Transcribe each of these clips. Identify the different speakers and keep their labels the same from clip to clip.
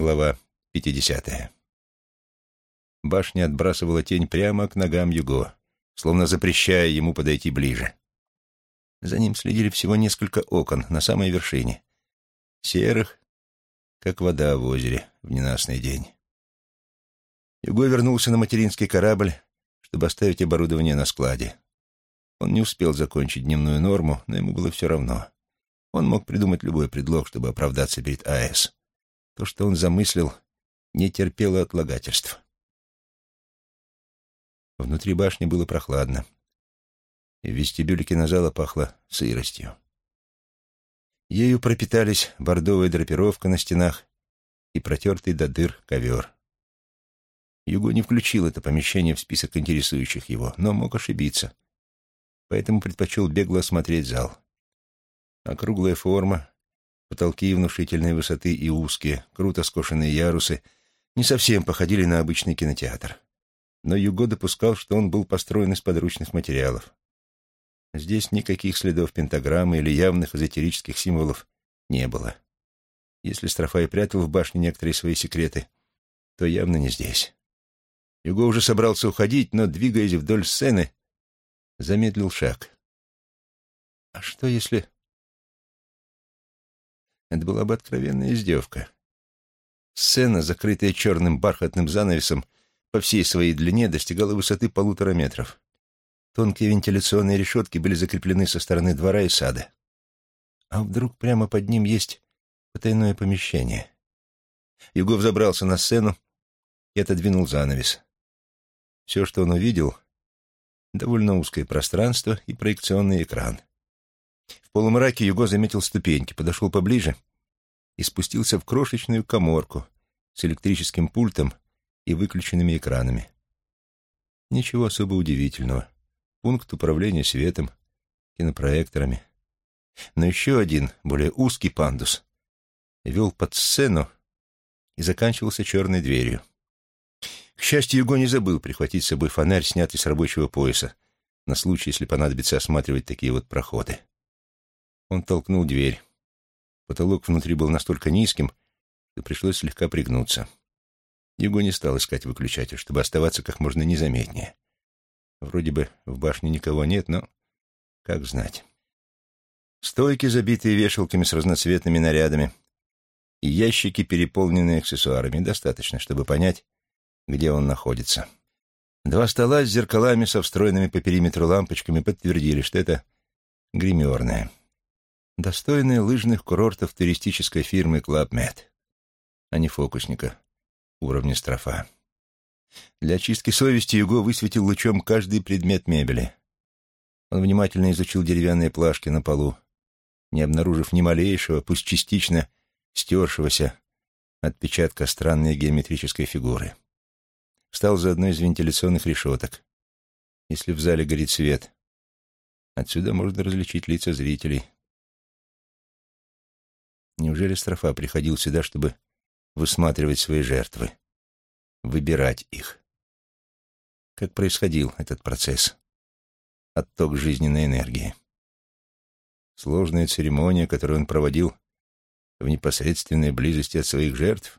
Speaker 1: Глава 50. Башня отбрасывала тень прямо к ногам Юго, словно запрещая ему подойти ближе. За ним следили всего несколько окон на самой вершине, серых, как вода в озере в ненастный день. Юго вернулся на материнский корабль, чтобы оставить оборудование на складе. Он не успел закончить дневную норму, но ему было все равно. Он мог придумать любой предлог, чтобы оправдаться перед АЭС. То, что он замыслил, не терпело отлагательств. Внутри башни было прохладно, и в вестибюле кинозала пахло сыростью. Ею пропитались бордовая драпировка на стенах и протертый до дыр ковер. Юго не включил это помещение в список интересующих его, но мог ошибиться, поэтому предпочел бегло осмотреть зал. Округлая форма, Потолки внушительной высоты и узкие, круто скошенные ярусы не совсем походили на обычный кинотеатр. Но Юго допускал, что он был построен из подручных материалов. Здесь никаких следов пентаграммы или явных эзотерических символов не было. Если Строфай прятал в башне некоторые свои секреты, то явно не здесь. Юго уже собрался уходить, но, двигаясь вдоль сцены, замедлил шаг. А что если... Это была бы откровенная издевка. Сцена, закрытая черным бархатным занавесом, по всей своей длине достигала высоты полутора метров. Тонкие вентиляционные решетки были закреплены со стороны двора и сада. А вдруг прямо под ним есть потайное помещение? Юго взобрался на сцену и отодвинул занавес. Все, что он увидел, — довольно узкое пространство и проекционный экран. В полумраке Юго заметил ступеньки, подошел поближе и спустился в крошечную коморку с электрическим пультом и выключенными экранами. Ничего особо удивительного. Пункт управления светом, кинопроекторами. Но еще один, более узкий пандус, вел под сцену и заканчивался черной дверью. К счастью, Юго не забыл прихватить с собой фонарь, снятый с рабочего пояса, на случай, если понадобится осматривать такие вот проходы. Он толкнул дверь. Потолок внутри был настолько низким, что пришлось слегка пригнуться. Его не стал искать выключатель, чтобы оставаться как можно незаметнее. Вроде бы в башне никого нет, но как знать. Стойки, забитые вешалками с разноцветными нарядами, и ящики, переполненные аксессуарами, достаточно, чтобы понять, где он находится. Два стола с зеркалами со встроенными по периметру лампочками подтвердили, что это гримерная достойные лыжных курортов туристической фирмы Club Med, а не фокусника уровня строфа. Для очистки совести Юго высветил лучом каждый предмет мебели. Он внимательно изучил деревянные плашки на полу, не обнаружив ни малейшего, пусть частично стершегося отпечатка странной геометрической фигуры. Встал за одной из вентиляционных решеток. Если в зале горит свет, отсюда можно различить лица зрителей. Неужели Строфа приходил сюда, чтобы высматривать свои жертвы, выбирать их? Как происходил этот процесс? Отток жизненной энергии. Сложная церемония, которую он проводил в непосредственной близости от своих жертв?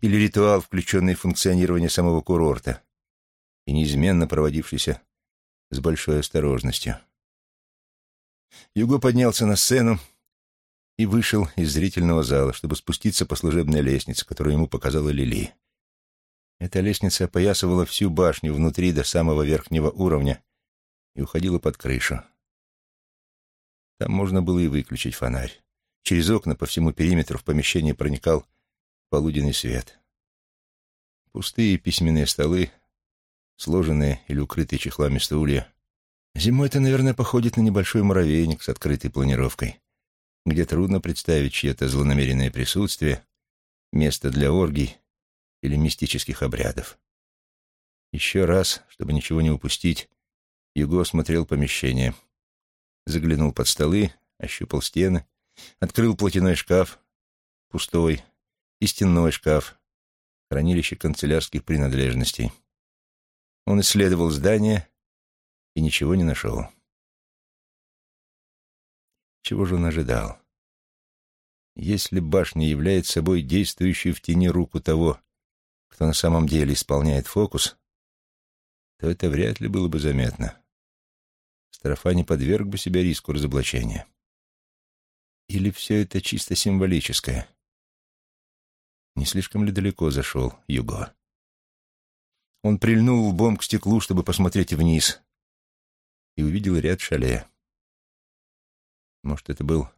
Speaker 1: Или ритуал, включенный в функционирование самого курорта и неизменно проводившийся с большой осторожностью? Юго поднялся на сцену, и вышел из зрительного зала, чтобы спуститься по служебной лестнице, которую ему показала Лили. Эта лестница опоясывала всю башню внутри до самого верхнего уровня и уходила под крышу. Там можно было и выключить фонарь. Через окна по всему периметру в помещение проникал полуденный свет. Пустые письменные столы, сложенные или укрытые чехлами стулья. Зимой это, наверное, походит на небольшой муравейник с открытой планировкой где трудно представить чье-то злонамеренное присутствие, место для оргий или мистических обрядов. Еще раз, чтобы ничего не упустить, Юго осмотрел помещение, заглянул под столы, ощупал стены, открыл платяной шкаф, пустой, и стенной шкаф, хранилище канцелярских принадлежностей. Он исследовал здание и ничего не нашел. Чего же он ожидал? Если башня является собой действующую в тени руку того, кто на самом деле исполняет фокус, то это вряд ли было бы заметно. Строфа не подверг бы себя риску разоблачения. Или все это чисто символическое? Не слишком ли далеко зашел Юго? Он прильнул лбом к стеклу, чтобы посмотреть вниз, и увидел ряд шале. Может, это был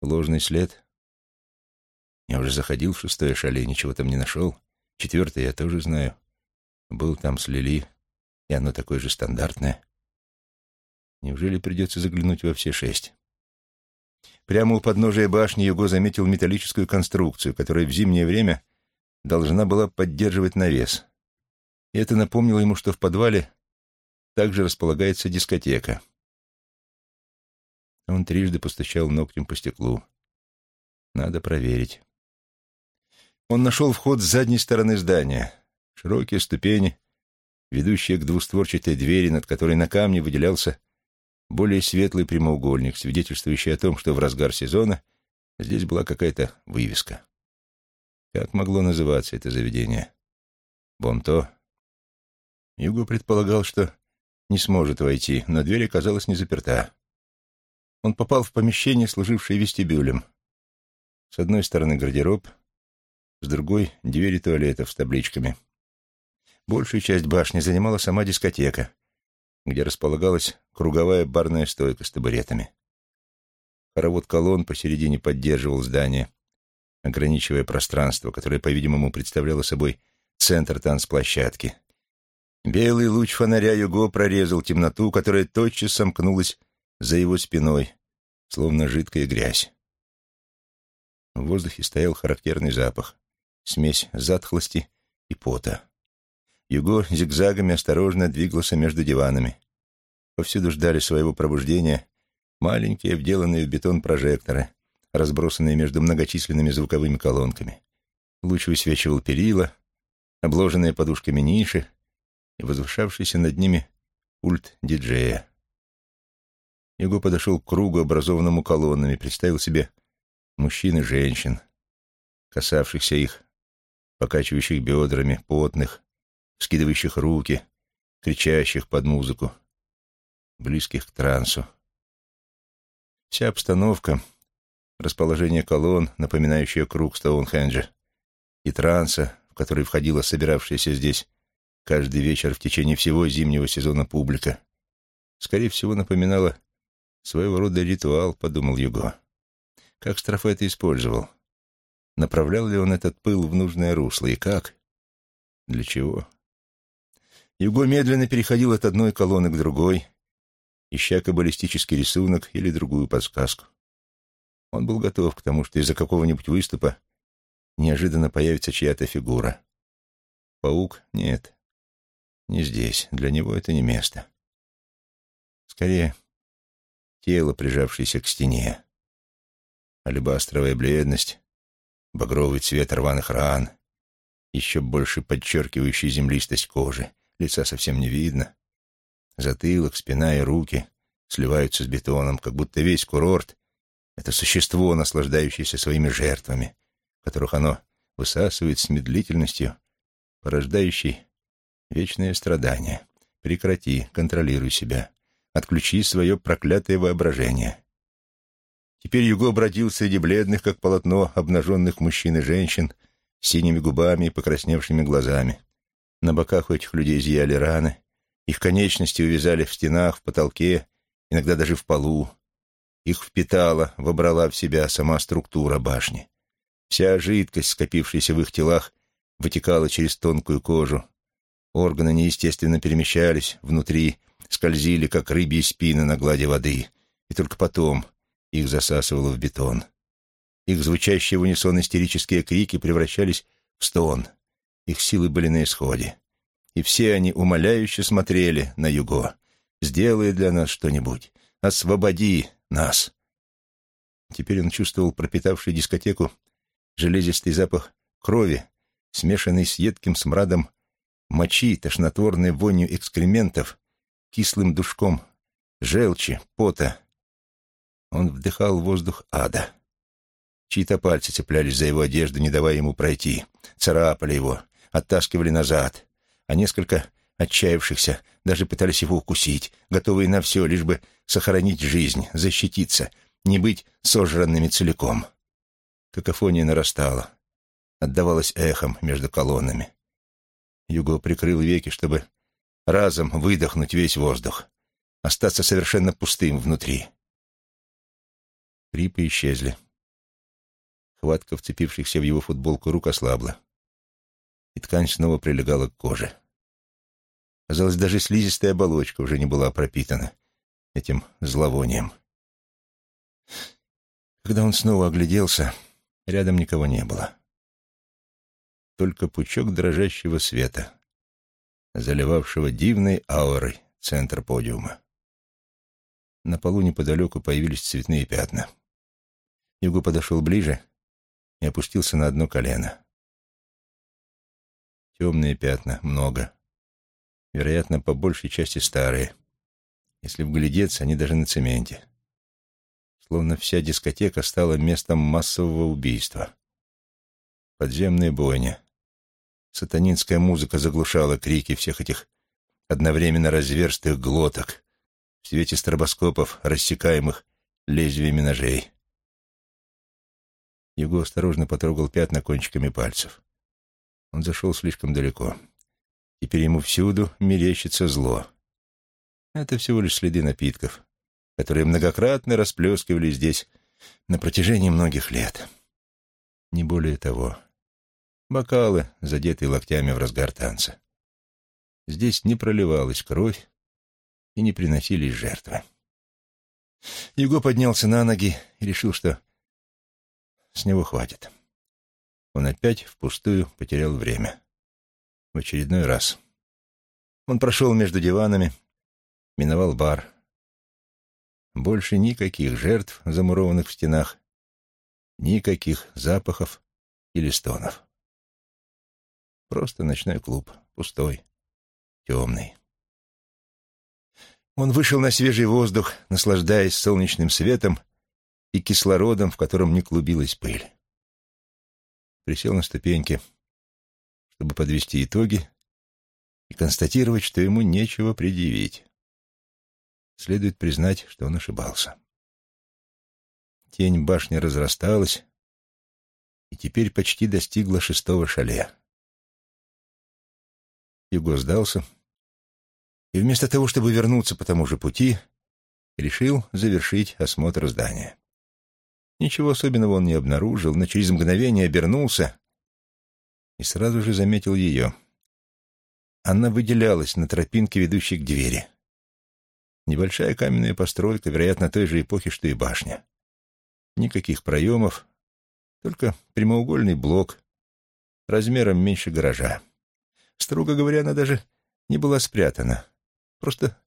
Speaker 1: ложный след? Я уже заходил в шестое шале, ничего там не нашел. Четвертое я тоже знаю. Был там с Лили, и оно такое же стандартное. Неужели придется заглянуть во все шесть? Прямо у подножия башни Юго заметил металлическую конструкцию, которая в зимнее время должна была поддерживать навес. И это напомнило ему, что в подвале также располагается дискотека. Он трижды постучал ногтем по стеклу. Надо проверить. Он нашел вход с задней стороны здания. Широкие ступени, ведущие к двустворчатой двери, над которой на камне выделялся более светлый прямоугольник, свидетельствующий о том, что в разгар сезона здесь была какая-то вывеска. Как могло называться это заведение? Бонто? Юго предполагал, что не сможет войти, но дверь оказалась не заперта. Он попал в помещение, служившее вестибюлем. С одной стороны гардероб, с другой — двери туалетов с табличками. Большую часть башни занимала сама дискотека, где располагалась круговая барная стойка с табуретами. Хоровод колонн посередине поддерживал здание, ограничивая пространство, которое, по-видимому, представляло собой центр танцплощадки. Белый луч фонаря Юго прорезал темноту, которая тотчас сомкнулась за его спиной, словно жидкая грязь. В воздухе стоял характерный запах, смесь затхлости и пота. Юго зигзагами осторожно двигался между диванами. Повсюду ждали своего пробуждения маленькие, вделанные в бетон прожекторы, разбросанные между многочисленными звуковыми колонками. Луч высвечивал перила, обложенные подушками ниши и возвышавшийся над ними пульт диджея. Юго подошел к кругу, образованному колоннами, представил себе мужчин и женщин, касавшихся их, покачивающих бедрами, потных, скидывающих руки, кричащих под музыку, близких к трансу. Вся обстановка, расположение колонн, напоминающее круг Стоунхенджа, и транса, в который входила собиравшаяся здесь каждый вечер в течение всего зимнего сезона публика, скорее всего, напоминала своего рода ритуал, подумал Юго. Как Строфе это использовал? Направлял ли он этот пыл в нужное русло и как? Для чего? Юго медленно переходил от одной колонны к другой, ища каббалистический рисунок или другую подсказку. Он был готов к тому, что из-за какого-нибудь выступа неожиданно появится чья-то фигура. Паук? Нет. Не здесь. Для него это не место. Скорее, тело, прижавшееся к стене. Алебастровая бледность, багровый цвет рваных ран, еще больше подчеркивающий землистость кожи — лица совсем не видно. Затылок, спина и руки сливаются с бетоном, как будто весь курорт — это существо, наслаждающееся своими жертвами, которых оно высасывает с медлительностью, порождающей вечное страдание. Прекрати, контролируй себя. Отключи свое проклятое воображение. Теперь Юго бродил среди бледных, как полотно, обнаженных мужчин и женщин, с синими губами и покрасневшими глазами. На боках у этих людей зияли раны, их конечности увязали в стенах, в потолке, иногда даже в полу. Их впитала, вобрала в себя сама структура башни. Вся жидкость, скопившаяся в их телах, вытекала через тонкую кожу. Органы неестественно перемещались внутри, скользили, как рыбьи спины на глади воды, и только потом их засасывало в бетон. Их звучащие в унисон истерические крики превращались в стон — их силы были на исходе. И все они умоляюще смотрели на Юго. «Сделай для нас что-нибудь. Освободи нас». Теперь он чувствовал пропитавший дискотеку железистый запах крови, смешанный с едким смрадом мочи, тошнотворной вонью экскрементов, кислым душком желчи, пота. Он вдыхал воздух ада. Чьи-то пальцы цеплялись за его одежду, не давая ему пройти, царапали его, оттаскивали назад, а несколько отчаявшихся даже пытались его укусить, готовые на все, лишь бы сохранить жизнь, защититься, не быть сожранными целиком. Какофония нарастала, отдавалась эхом между колоннами. Юго прикрыл веки, чтобы разом выдохнуть весь воздух, остаться совершенно пустым внутри. Крипы исчезли. Хватка вцепившихся в его футболку рук ослабла, и ткань снова прилегала к коже. Казалось, даже слизистая оболочка уже не была пропитана этим зловонием. Когда он снова огляделся, рядом никого не было. Только пучок дрожащего света, заливавшего дивной аурой центр подиума. На полу неподалеку появились цветные пятна. Юго подошел ближе и опустился на одно колено. Темные пятна, много. Вероятно, по большей части старые. Если вглядеться, они даже на цементе. Словно вся дискотека стала местом массового убийства. Подземная бойня. Сатанинская музыка заглушала крики всех этих одновременно разверстых глоток в свете стробоскопов, рассекаемых лезвиями ножей. Его осторожно потрогал пятна кончиками пальцев. Он зашел слишком далеко. Теперь ему всюду мерещится зло. Это всего лишь следы напитков, которые многократно расплескивали здесь на протяжении многих лет. Не более того. Бокалы, задетые локтями в разгар танца. Здесь не проливалась кровь и не приносились жертвы. Юго поднялся на ноги и решил, что с него хватит. Он опять впустую потерял время. В очередной раз. Он прошел между диванами, миновал бар. Больше никаких жертв, замурованных в стенах, никаких запахов или стонов. Просто ночной клуб, пустой, темный. Он вышел на свежий воздух, наслаждаясь солнечным светом и кислородом, в котором не клубилась пыль. Присел на ступеньки, чтобы подвести итоги и констатировать, что ему нечего предъявить. Следует признать, что он ошибался. Тень башни разрасталась и теперь почти достигла шестого шале. Юго сдался и вместо того, чтобы вернуться по тому же пути, решил завершить осмотр здания. Ничего особенного он не обнаружил, но через мгновение обернулся и сразу же заметил ее. Она выделялась на тропинке, ведущей к двери. Небольшая каменная постройка, вероятно, той же эпохи, что и башня. Никаких проемов, только прямоугольный блок размером меньше гаража. Строго говоря, она даже не была спрятана, просто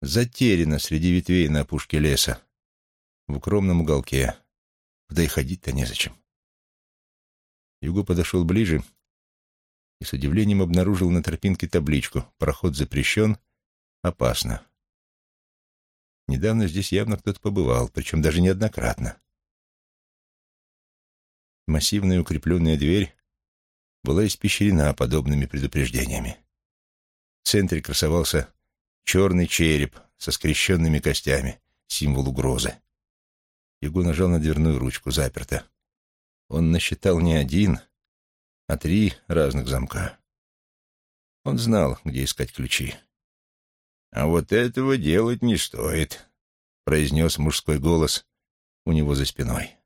Speaker 1: затеряна среди ветвей на опушке леса в укромном уголке, куда и ходить-то незачем. Юго подошел ближе и с удивлением обнаружил на тропинке табличку «Проход запрещен, опасно». Недавно здесь явно кто-то побывал, причем даже неоднократно. Массивная укрепленная дверь была испещрена подобными предупреждениями. В центре красовался черный череп со скрещенными костями, символ угрозы. Его нажал на дверную ручку, заперто. Он насчитал не один, а три разных замка. Он знал, где искать ключи. «А вот этого делать не стоит», — произнес мужской голос у него за спиной.